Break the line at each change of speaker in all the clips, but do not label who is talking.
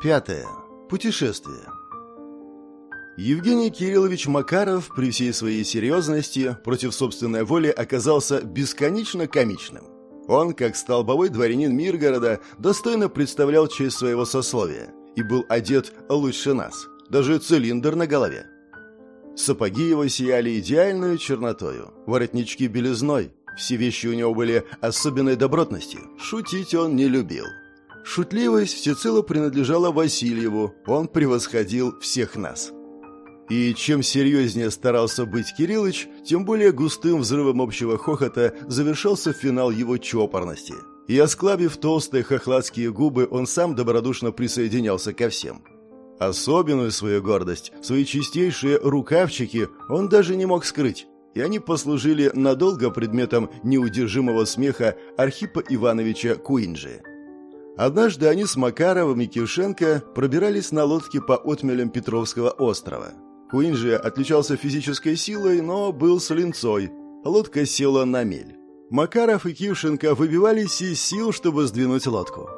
Пятое. Путешествие. Евгений Кириллович Макаров при всей своей серьезности против собственной воли оказался бесконечно комичным. Он, как столбовой дворянин Миргорода, достойно представлял честь своего сословия и был одет лучше нас, даже цилиндр на голове. Сапоги его сияли идеальной чернотою, воротнички белизной, все вещи у него были особенной добротности, шутить он не любил. Шутливость всецело принадлежала Васильеву, он превосходил всех нас. И чем серьезнее старался быть Кириллыч, тем более густым взрывом общего хохота завершался финал его чопорности. И осклабив толстые хохладские губы, он сам добродушно присоединялся ко всем. Особенную свою гордость, свои чистейшие рукавчики он даже не мог скрыть, и они послужили надолго предметом неудержимого смеха Архипа Ивановича Куинджи. Однажды они с Макаровым и Кившенко пробирались на лодке по отмелям Петровского острова. Куинджи отличался физической силой, но был с линцой. Лодка села на мель. Макаров и Кившенко выбивались из сил, чтобы сдвинуть лодку.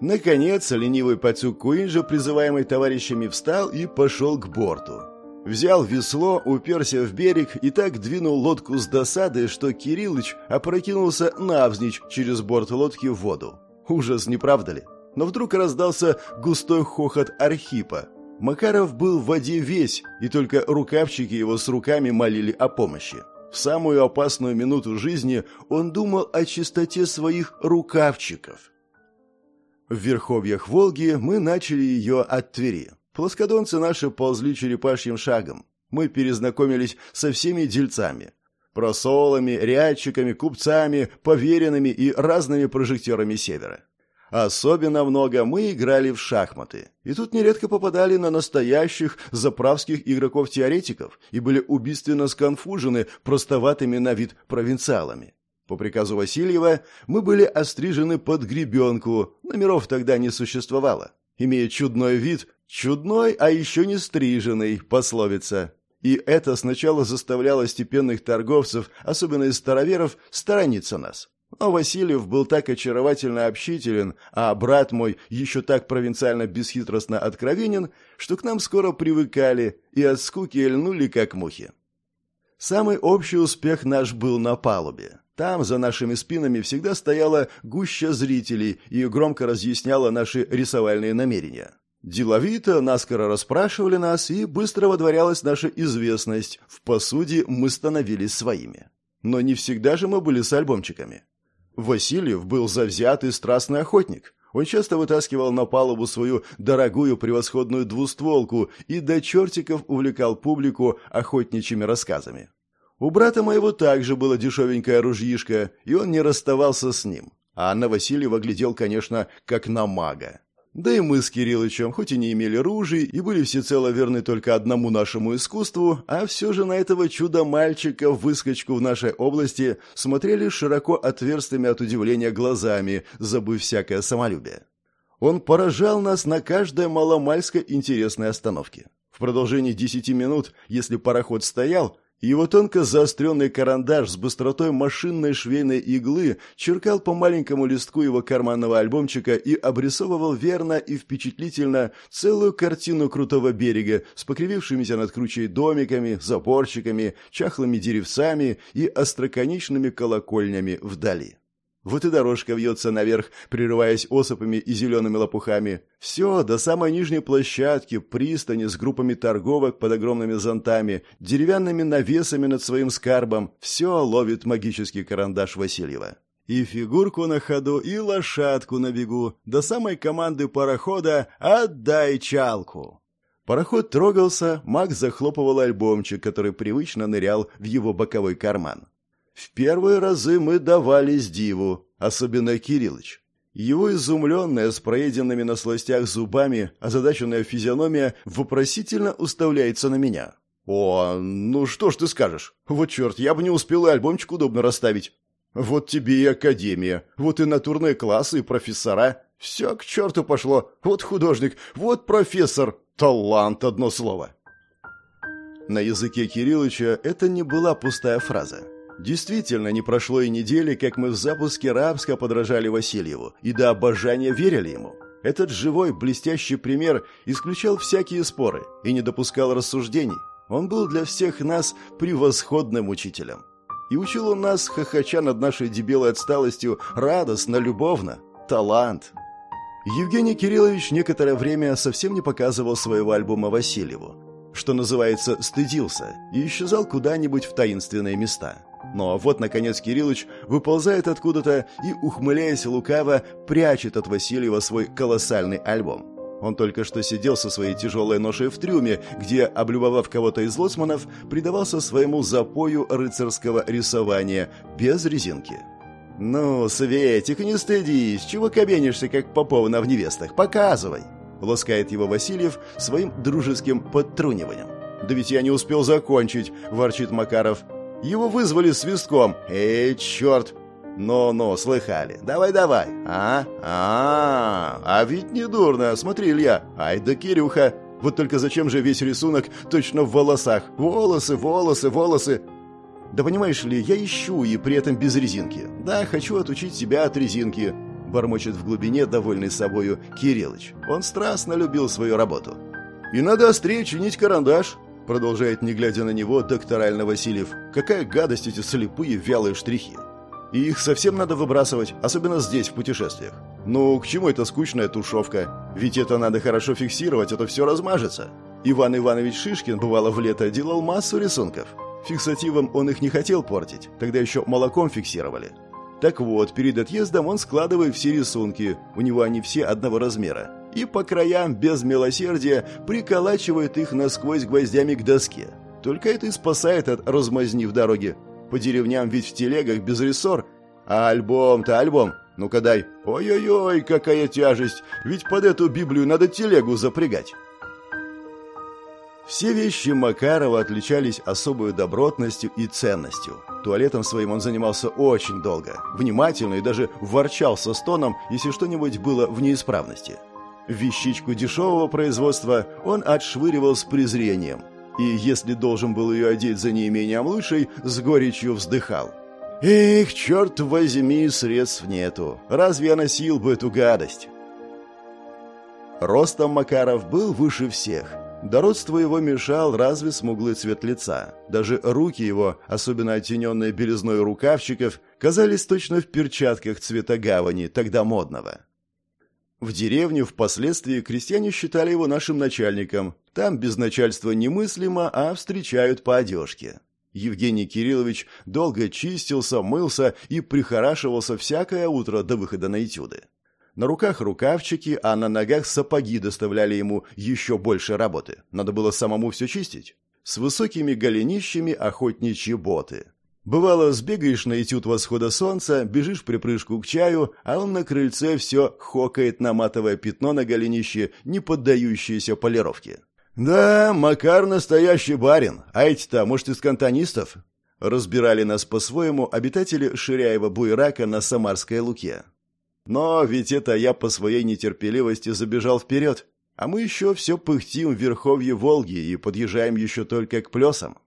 Наконец, ленивый пацюк Куинджа, призываемый товарищами, встал и пошел к борту. Взял весло, уперся в берег и так двинул лодку с досады, что Кириллыч опрокинулся навзничь через борт лодки в воду. Ужас, не правда ли? Но вдруг раздался густой хохот Архипа. Макаров был в воде весь, и только рукавчики его с руками молили о помощи. В самую опасную минуту жизни он думал о чистоте своих рукавчиков. В верховьях Волги мы начали ее от Твери. Плоскодонцы наши ползли черепашьим шагом. Мы перезнакомились со всеми дельцами. Просолами, рядчиками, купцами, поверенными и разными прожекторами севера. Особенно много мы играли в шахматы. И тут нередко попадали на настоящих заправских игроков-теоретиков и были убийственно сконфужены простоватыми на вид провинциалами. По приказу Васильева мы были острижены под гребенку, номеров тогда не существовало. Имея чудной вид, чудной, а еще не стриженный, пословица. И это сначала заставляло степенных торговцев, особенно из староверов, сторониться нас. Но Васильев был так очаровательно общителен, а брат мой еще так провинциально-бесхитростно откровенен, что к нам скоро привыкали и от скуки льнули, как мухи. Самый общий успех наш был на палубе. Там, за нашими спинами, всегда стояла гуща зрителей и громко разъясняла наши рисовальные намерения. Деловито, наскоро расспрашивали нас, и быстро водворялась наша известность. В посуде мы становились своими. Но не всегда же мы были с альбомчиками. Васильев был завзятый страстный охотник. Он часто вытаскивал на палубу свою дорогую превосходную двустволку и до чертиков увлекал публику охотничьими рассказами. У брата моего также было дешевенькое ружьишко, и он не расставался с ним. А на Васильева глядел, конечно, как на мага. Да и мы с Кириллычем, хоть и не имели ружей и были всецело верны только одному нашему искусству, а все же на этого чудо-мальчика, выскочку в нашей области, смотрели широко отверстыми от удивления глазами, забыв всякое самолюбие. Он поражал нас на каждой маломальской интересной остановке. В продолжении десяти минут, если пароход стоял, его тонко заостренный карандаш с быстротой машинной швейной иглы черкал по маленькому листку его карманного альбомчика и обрисовывал верно и впечатлительно целую картину крутого берега с покривившимися над кручей домиками, запорчиками, чахлыми деревцами и остроконечными колокольнями вдали. Вот и дорожка вьется наверх, прерываясь осыпами и зелеными лопухами. Все, до самой нижней площадки, пристани с группами торговок под огромными зонтами, деревянными навесами над своим скарбом. Все ловит магический карандаш Васильева. И фигурку на ходу, и лошадку на бегу. До самой команды парохода «Отдай чалку!» Пароход трогался, Макс захлопывал альбомчик, который привычно нырял в его боковой карман. В первые разы мы давались диву, особенно Кириллыч. Его изумленная, с проеденными на сластях зубами, озадаченная физиономия вопросительно уставляется на меня. «О, ну что ж ты скажешь? Вот черт, я бы не успел и альбомчик удобно расставить. Вот тебе и академия, вот и натурные классы, и профессора. Все к черту пошло. Вот художник, вот профессор. Талант, одно слово». На языке Кириллыча это не была пустая фраза. Действительно, не прошло и недели, как мы в запуске рабско подражали Васильеву и до обожания верили ему. Этот живой, блестящий пример исключал всякие споры и не допускал рассуждений. Он был для всех нас превосходным учителем. И учил он нас, хохоча над нашей дебилой отсталостью, радостно, любовно. Талант. Евгений Кириллович некоторое время совсем не показывал своего альбома Васильеву. Что называется, стыдился и исчезал куда-нибудь в таинственные места. Но вот, наконец, Кириллыч выползает откуда-то и, ухмыляясь лукаво, прячет от Васильева свой колоссальный альбом. Он только что сидел со своей тяжелой ношей в трюме, где, облюбовав кого-то из лоцманов, предавался своему запою рыцарского рисования без резинки. «Ну, Светик, не стыдись, чего кабенишься, как Поповна в невестах? Показывай!» Ласкает его Васильев своим дружеским подтруниванием. «Да ведь я не успел закончить», – ворчит Макаров. Его вызвали свистком. «Эй, черт!» «Ну-ну, слыхали. Давай-давай. А? А, а ведь не дурно. Смотри, Илья. Ай да Кирюха. Вот только зачем же весь рисунок точно в волосах? Волосы, волосы, волосы. Да понимаешь ли, я ищу и при этом без резинки. Да, хочу отучить себя от резинки. Бормочет в глубине, довольный собою, Кириллыч. Он страстно любил свою работу. И надо острее чинить карандаш. Продолжает, не глядя на него, докторально Васильев. Какая гадость эти слепые вялые штрихи. И их совсем надо выбрасывать, особенно здесь, в путешествиях. Ну, к чему эта скучная тушевка? Ведь это надо хорошо фиксировать, а то все размажется. Иван Иванович Шишкин, бывало, в лето делал массу рисунков. Фиксативом он их не хотел портить, тогда еще молоком фиксировали. Так вот, перед отъездом он складывает все рисунки, у него они все одного размера, и по краям, без милосердия, приколачивает их насквозь гвоздями к доске. Только это и спасает от размазни в дороге. По деревням ведь в телегах без рессор. А альбом-то альбом. Ну-ка дай. Ой-ой-ой, какая тяжесть. Ведь под эту Библию надо телегу запрягать. Все вещи Макарова отличались особой добротностью и ценностью. Туалетом своим он занимался очень долго, внимательно и даже ворчал со стоном, если что-нибудь было в неисправности. Вещичку дешевого производства он отшвыривал с презрением, и если должен был ее одеть за неимением лучшей, с горечью вздыхал. «Эх, черт возьми, средств нету. Разве я носил бы эту гадость?» Ростом Макаров был выше всех. Дородству его мешал разве смуглый цвет лица. Даже руки его, особенно оттененные белизной рукавчиков, казались точно в перчатках цвета гавани, тогда модного. В деревне впоследствии крестьяне считали его нашим начальником. Там без начальства немыслимо, а встречают по одежке. Евгений Кириллович долго чистился, мылся и прихорашивался всякое утро до выхода на этюды. На руках рукавчики, а на ногах сапоги доставляли ему еще больше работы. Надо было самому все чистить. С высокими голенищами охотничьи боты. Бывало, сбегаешь на этюд восхода солнца, бежишь припрыжку к чаю, а он на крыльце все хокает на матовое пятно на голенище, не поддающееся полировке. «Да, Макар настоящий барин, а эти-то, может, из кантонистов?» Разбирали нас по-своему обитатели Ширяева-Буйрака на Самарской Луке. Но ведь это я по своей нетерпеливости забежал вперед, а мы еще все пыхтим в верховье Волги и подъезжаем еще только к плесам.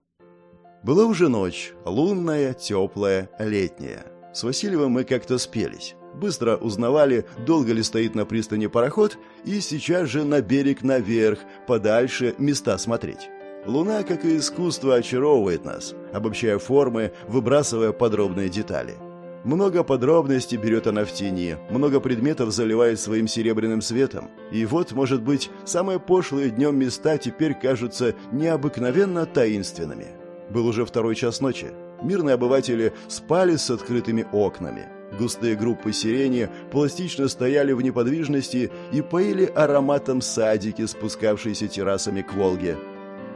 Была уже ночь, лунная, теплая, летняя. С Васильевым мы как-то спелись. Быстро узнавали, долго ли стоит на пристани пароход, и сейчас же на берег наверх, подальше места смотреть. Луна, как и искусство, очаровывает нас, обобщая формы, выбрасывая подробные детали. Много подробностей берет она в тени, много предметов заливает своим серебряным светом. И вот, может быть, самые пошлые днем места теперь кажутся необыкновенно таинственными. Был уже второй час ночи. Мирные обыватели спали с открытыми окнами. Густые группы сирени пластично стояли в неподвижности и поили ароматом садики, спускавшиеся террасами к Волге.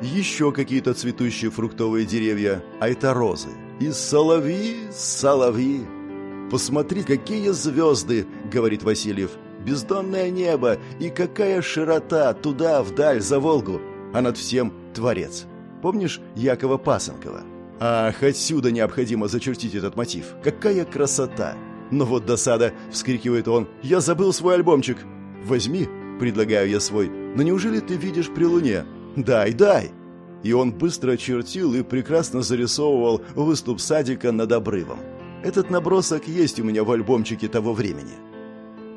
Еще какие-то цветущие фруктовые деревья, а это розы. И соловьи, соловьи. «Посмотри, какие звезды!» — говорит Васильев. «Бездонное небо! И какая широта туда, вдаль, за Волгу! А над всем Творец!» Помнишь Якова Пасынкова? Ах, отсюда необходимо зачертить этот мотив. Какая красота! Но вот досада, вскрикивает он. Я забыл свой альбомчик. Возьми, предлагаю я свой. Но неужели ты видишь при луне? Дай, дай. И он быстро чертил и прекрасно зарисовывал выступ садика над обрывом. Этот набросок есть у меня в альбомчике того времени.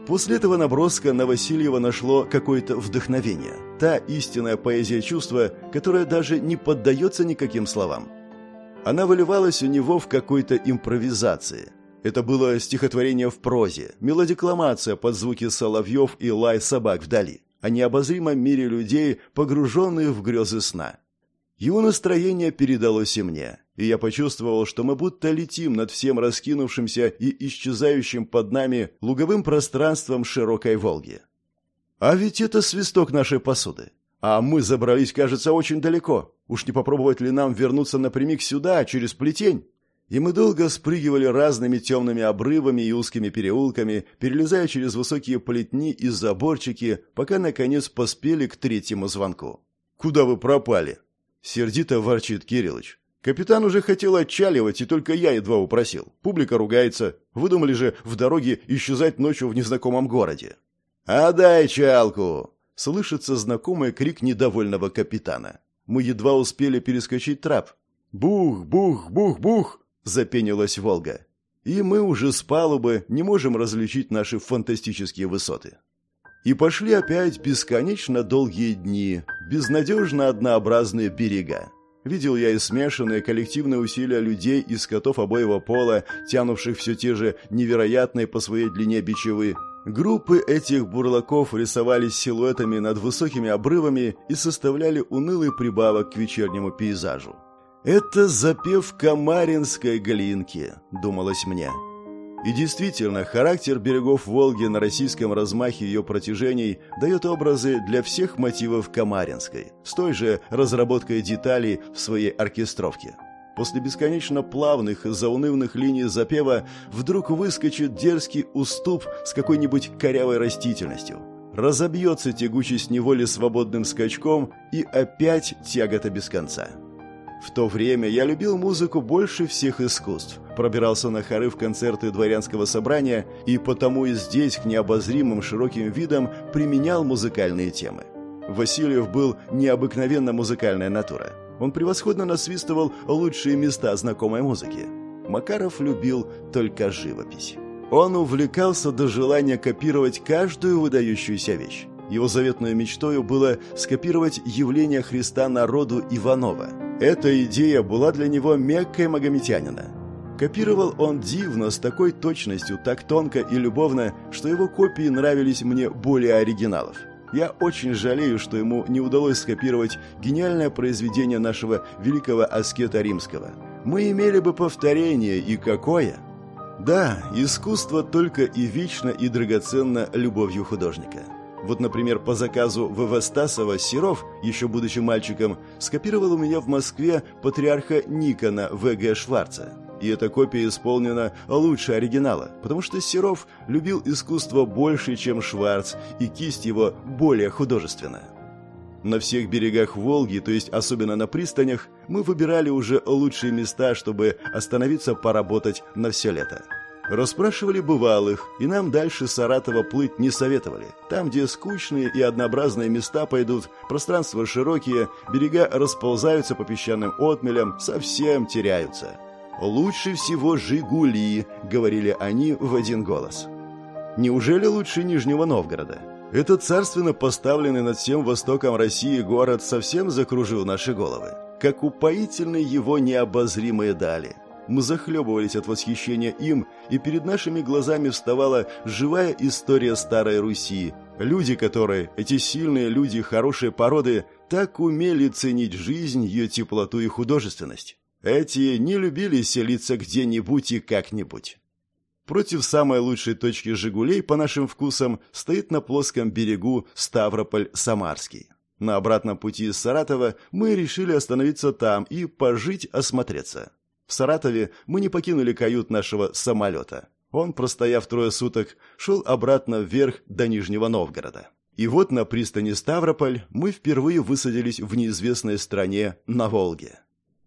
После этого наброска на Васильева нашло какое-то вдохновение. Та истинная поэзия чувства, которая даже не поддается никаким словам. Она выливалась у него в какой-то импровизации. Это было стихотворение в прозе, мелодикламация под звуки соловьев и лай собак вдали, о необозримом мире людей, погруженных в грезы сна. Его настроение передалось и мне, и я почувствовал, что мы будто летим над всем раскинувшимся и исчезающим под нами луговым пространством широкой Волги. А ведь это свисток нашей посуды. А мы забрались, кажется, очень далеко. Уж не попробовать ли нам вернуться напрямик сюда, через плетень? И мы долго спрыгивали разными темными обрывами и узкими переулками, перелезая через высокие плетни и заборчики, пока, наконец, поспели к третьему звонку. «Куда вы пропали?» Сердито ворчит Кириллыч. Капитан уже хотел отчаливать, и только я едва упросил. Публика ругается. Выдумали же в дороге исчезать ночью в незнакомом городе. «А дай чалку!» Слышится знакомый крик недовольного капитана. Мы едва успели перескочить трап. «Бух, бух, бух, бух!» — запенилась Волга. И мы уже с палубы не можем различить наши фантастические высоты. И пошли опять бесконечно долгие дни, безнадежно однообразные берега. Видел я и смешанные коллективные усилия людей и скотов обоего пола, тянувших все те же невероятные по своей длине бичевы. Группы этих бурлаков рисовались силуэтами над высокими обрывами и составляли унылый прибавок к вечернему пейзажу. «Это запев Камаринской глинки», — думалось мне. И действительно, характер берегов Волги на российском размахе ее протяжений дает образы для всех мотивов Камаринской, с той же разработкой деталей в своей оркестровке. После бесконечно плавных и заунывных линий запева вдруг выскочит дерзкий уступ с какой-нибудь корявой растительностью. Разобьется тягучесть неволи свободным скачком и опять тягота без конца. В то время я любил музыку больше всех искусств, пробирался на хоры в концерты дворянского собрания и потому и здесь к необозримым широким видам применял музыкальные темы. Васильев был необыкновенно музыкальная натура. Он превосходно насвистывал лучшие места знакомой музыки. Макаров любил только живопись. Он увлекался до желания копировать каждую выдающуюся вещь. Его заветной мечтой было скопировать явление Христа народу Иванова – эта идея была для него меккой магометянина. Копировал он дивно, с такой точностью, так тонко и любовно, что его копии нравились мне более оригиналов. Я очень жалею, что ему не удалось скопировать гениальное произведение нашего великого аскета римского. Мы имели бы повторение, и какое! Да, искусство только и вечно и драгоценно любовью художника. Вот, например, по заказу ВВ Стасова Серов, еще будучи мальчиком, скопировал у меня в Москве патриарха Никона В.Г. Шварца. И эта копия исполнена лучше оригинала, потому что Серов любил искусство больше, чем Шварц, и кисть его более художественная. На всех берегах Волги, то есть особенно на пристанях, мы выбирали уже лучшие места, чтобы остановиться поработать на все лето. Расспрашивали бывалых, и нам дальше Саратова плыть не советовали. Там, где скучные и однообразные места пойдут, пространства широкие, берега расползаются по песчаным отмелям, совсем теряются. «Лучше всего «Жигули», — говорили они в один голос. Неужели лучше Нижнего Новгорода? Этот царственно поставленный над всем востоком России город совсем закружил наши головы. Как упоительны его необозримые дали. Мы захлебывались от восхищения им, и перед нашими глазами вставала живая история Старой Руси. Люди, которые, эти сильные люди хорошие породы, так умели ценить жизнь, ее теплоту и художественность. Эти не любили селиться где-нибудь и как-нибудь. Против самой лучшей точки «Жигулей» по нашим вкусам стоит на плоском берегу Ставрополь-Самарский. На обратном пути из Саратова мы решили остановиться там и пожить, осмотреться. В Саратове мы не покинули кают нашего самолета. Он, простояв трое суток, шел обратно вверх до Нижнего Новгорода. И вот на пристани Ставрополь мы впервые высадились в неизвестной стране на Волге.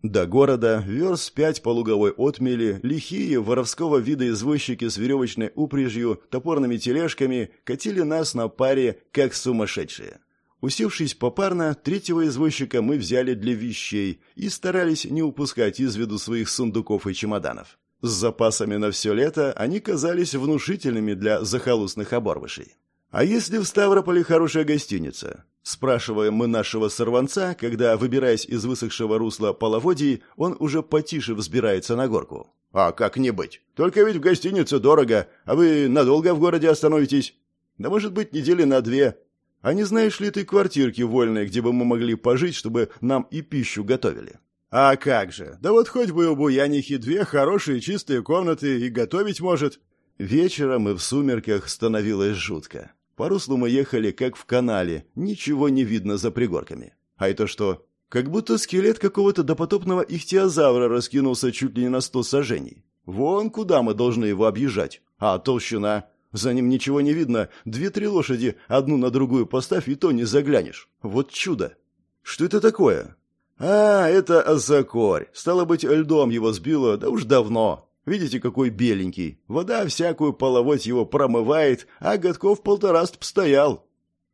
До города верст пять по луговой отмели, лихие, воровского вида извозчики с веревочной упряжью, топорными тележками катили нас на паре, как сумасшедшие. Усевшись попарно, третьего извозчика мы взяли для вещей и старались не упускать из виду своих сундуков и чемоданов. С запасами на все лето они казались внушительными для захолустных оборвышей. «А если в Ставрополе хорошая гостиница?» Спрашиваем мы нашего сорванца, когда, выбираясь из высохшего русла половодий, он уже потише взбирается на горку. «А как не быть? Только ведь в гостинице дорого, а вы надолго в городе остановитесь?» «Да может быть, недели на две. А не знаешь ли ты квартирки вольные, где бы мы могли пожить, чтобы нам и пищу готовили?» «А как же! Да вот хоть бы у Буянихи две хорошие чистые комнаты и готовить может!» Вечером и в сумерках становилось жутко. По руслу мы ехали, как в канале, ничего не видно за пригорками. А это что? Как будто скелет какого-то допотопного ихтиозавра раскинулся чуть ли не на сто сажений. Вон куда мы должны его объезжать. А толщина? За ним ничего не видно. Две-три лошади, одну на другую поставь, и то не заглянешь. Вот чудо! Что это такое? «А, это Азакорь. Стало быть, льдом его сбило, да уж давно. Видите, какой беленький. Вода всякую половодь его промывает, а годков полтораст постоял».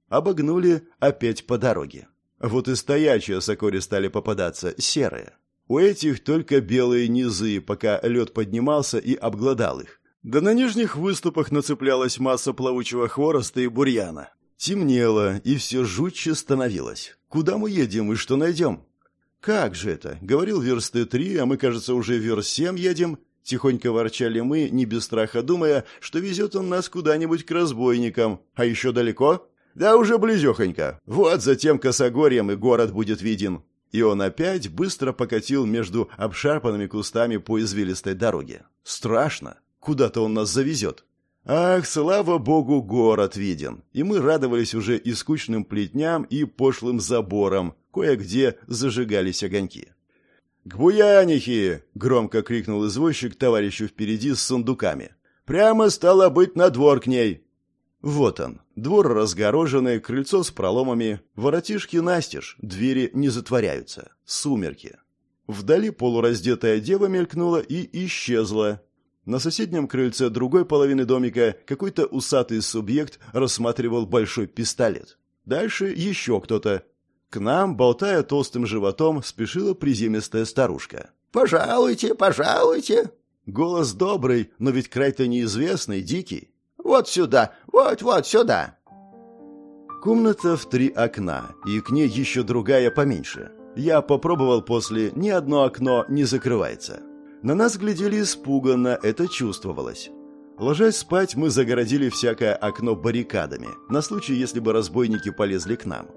Обогнули опять по дороге. Вот и стоячие сокори стали попадаться, серые. У этих только белые низы, пока лед поднимался и обглодал их. Да на нижних выступах нацеплялась масса плавучего хвороста и бурьяна. Темнело, и все жутче становилось. Куда мы едем и что найдем? «Как же это? Говорил версты три, а мы, кажется, уже верст семь едем». Тихонько ворчали мы, не без страха думая, что везет он нас куда-нибудь к разбойникам. А еще далеко? Да уже близехонько. Вот затем косогорьем и город будет виден. И он опять быстро покатил между обшарпанными кустами по извилистой дороге. Страшно. Куда-то он нас завезет. Ах, слава богу, город виден. И мы радовались уже и скучным плетням, и пошлым заборам, Кое-где зажигались огоньки. «К Буянихе!» — громко крикнул извозчик товарищу впереди с сундуками. «Прямо стало быть на двор к ней!» Вот он, двор разгороженный, крыльцо с проломами, воротишки настежь, двери не затворяются, сумерки. Вдали полураздетая дева мелькнула и исчезла. На соседнем крыльце другой половины домика какой-то усатый субъект рассматривал большой пистолет. Дальше еще кто-то, к нам, болтая толстым животом, спешила приземистая старушка.
«Пожалуйте, пожалуйте!»
Голос добрый, но ведь край-то неизвестный, дикий.
«Вот сюда, вот-вот сюда!»
Комната в три окна, и к ней еще другая поменьше. Я попробовал после, ни одно окно не закрывается. На нас глядели испуганно, это чувствовалось. Ложась спать, мы загородили всякое окно баррикадами, на случай, если бы разбойники полезли к нам.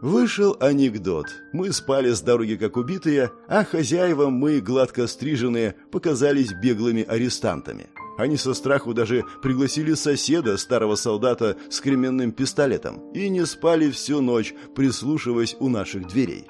Вышел анекдот. Мы спали с дороги как убитые, а хозяевам мы, гладко стриженные, показались беглыми арестантами. Они со страху даже пригласили соседа, старого солдата с кременным пистолетом, и не спали всю ночь, прислушиваясь у наших дверей.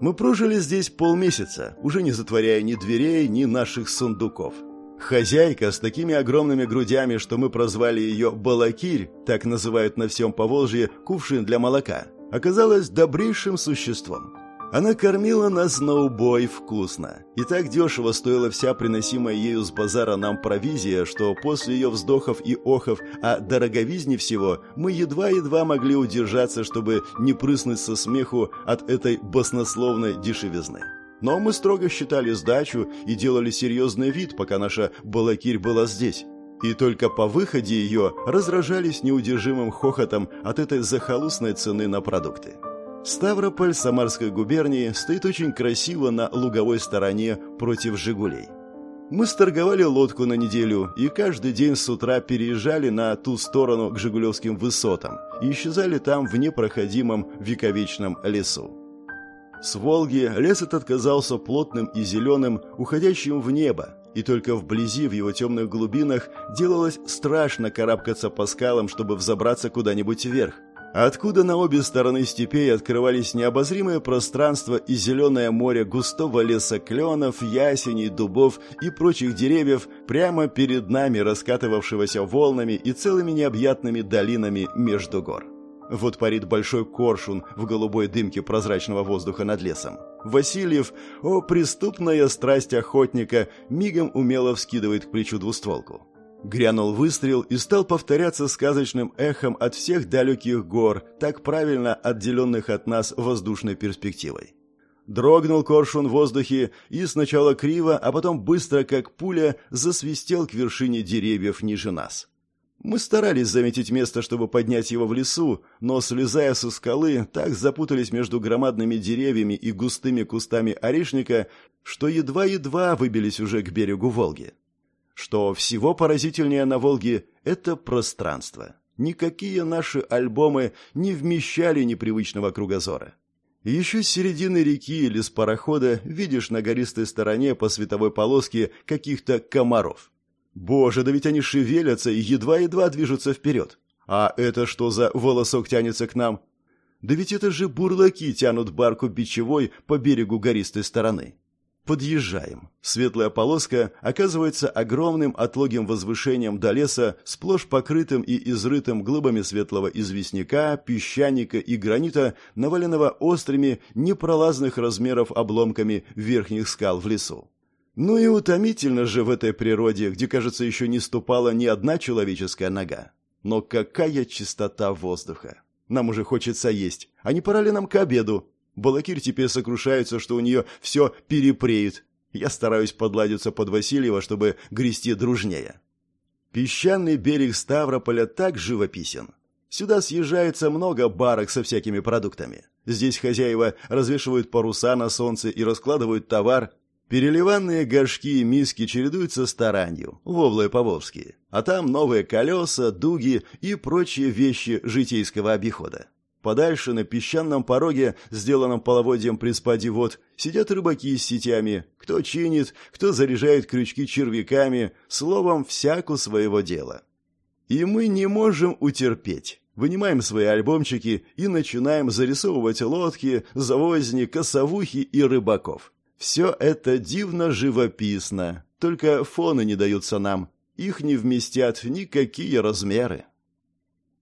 Мы прожили здесь полмесяца, уже не затворяя ни дверей, ни наших сундуков. Хозяйка с такими огромными грудями, что мы прозвали ее «балакирь», так называют на всем Поволжье кувшин для молока – оказалась добрейшим существом. Она кормила нас на убой вкусно. И так дешево стоила вся приносимая ею с базара нам провизия, что после ее вздохов и охов о дороговизне всего мы едва-едва могли удержаться, чтобы не прыснуть со смеху от этой баснословной дешевизны. Но мы строго считали сдачу и делали серьезный вид, пока наша балакирь была здесь. И только по выходе ее разражались неудержимым хохотом от этой захолустной цены на продукты. Ставрополь Самарской губернии стоит очень красиво на луговой стороне против «Жигулей». Мы сторговали лодку на неделю и каждый день с утра переезжали на ту сторону к Жигулевским высотам и исчезали там в непроходимом вековечном лесу. С Волги лес этот казался плотным и зеленым, уходящим в небо, и только вблизи, в его темных глубинах, делалось страшно карабкаться по скалам, чтобы взобраться куда-нибудь вверх. Откуда на обе стороны степей открывались необозримые пространства и зеленое море густого леса кленов, ясеней, дубов и прочих деревьев прямо перед нами, раскатывавшегося волнами и целыми необъятными долинами между гор. Вот парит большой коршун в голубой дымке прозрачного воздуха над лесом. Васильев, о преступная страсть охотника, мигом умело вскидывает к плечу двустволку. Грянул выстрел и стал повторяться сказочным эхом от всех далеких гор, так правильно отделенных от нас воздушной перспективой. Дрогнул коршун в воздухе и сначала криво, а потом быстро, как пуля, засвистел к вершине деревьев ниже нас. Мы старались заметить место, чтобы поднять его в лесу, но, слезая со скалы, так запутались между громадными деревьями и густыми кустами орешника, что едва-едва выбились уже к берегу Волги. Что всего поразительнее на Волге – это пространство. Никакие наши альбомы не вмещали непривычного кругозора. Еще с середины реки или с парохода видишь на гористой стороне по световой полоске каких-то комаров. Боже, да ведь они шевелятся и едва-едва движутся вперед. А это что за волосок тянется к нам? Да ведь это же бурлаки тянут барку бичевой по берегу гористой стороны. Подъезжаем. Светлая полоска оказывается огромным отлогим возвышением до леса, сплошь покрытым и изрытым глыбами светлого известняка, песчаника и гранита, наваленного острыми, непролазных размеров обломками верхних скал в лесу. Ну и утомительно же в этой природе, где, кажется, еще не ступала ни одна человеческая нога. Но какая чистота воздуха! Нам уже хочется есть. А не пора ли нам к обеду? Балакирь теперь сокрушается, что у нее все перепреет. Я стараюсь подладиться под Васильева, чтобы грести дружнее. Песчаный берег Ставрополя так живописен. Сюда съезжается много барок со всякими продуктами. Здесь хозяева развешивают паруса на солнце и раскладывают товар, Переливанные горшки и миски чередуются с таранью, воблы поволжские, а там новые колеса, дуги и прочие вещи житейского обихода. Подальше на песчаном пороге, сделанном половодьем при спаде вод, сидят рыбаки с сетями, кто чинит, кто заряжает крючки червяками, словом, всяку своего дела. И мы не можем утерпеть. Вынимаем свои альбомчики и начинаем зарисовывать лодки, завозни, косовухи и рыбаков. Все это дивно живописно, только фоны не даются нам. Их не вместят никакие размеры.